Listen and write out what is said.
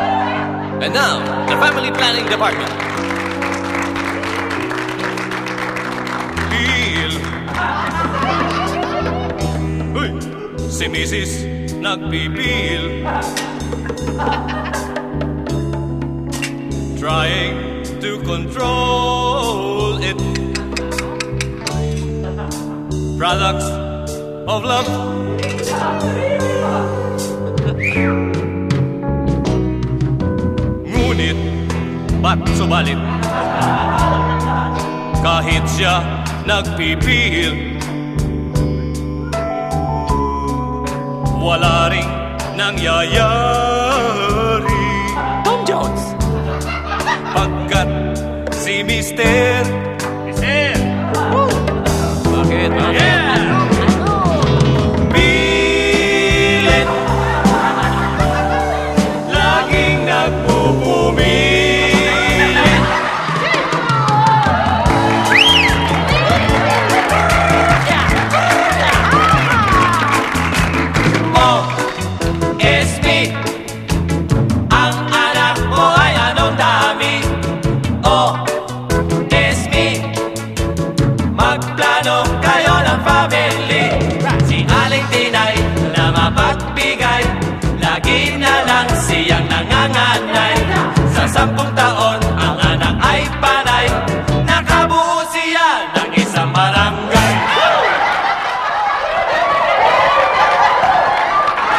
And now, the Family Planning Department. Bill. Uy, si Mrs. nagpipil. Trying to control it. Products of love. Ba't subalit? Kahit siya nagpipil Wala ring nangyayari Tom Jones. Pagkat si Mister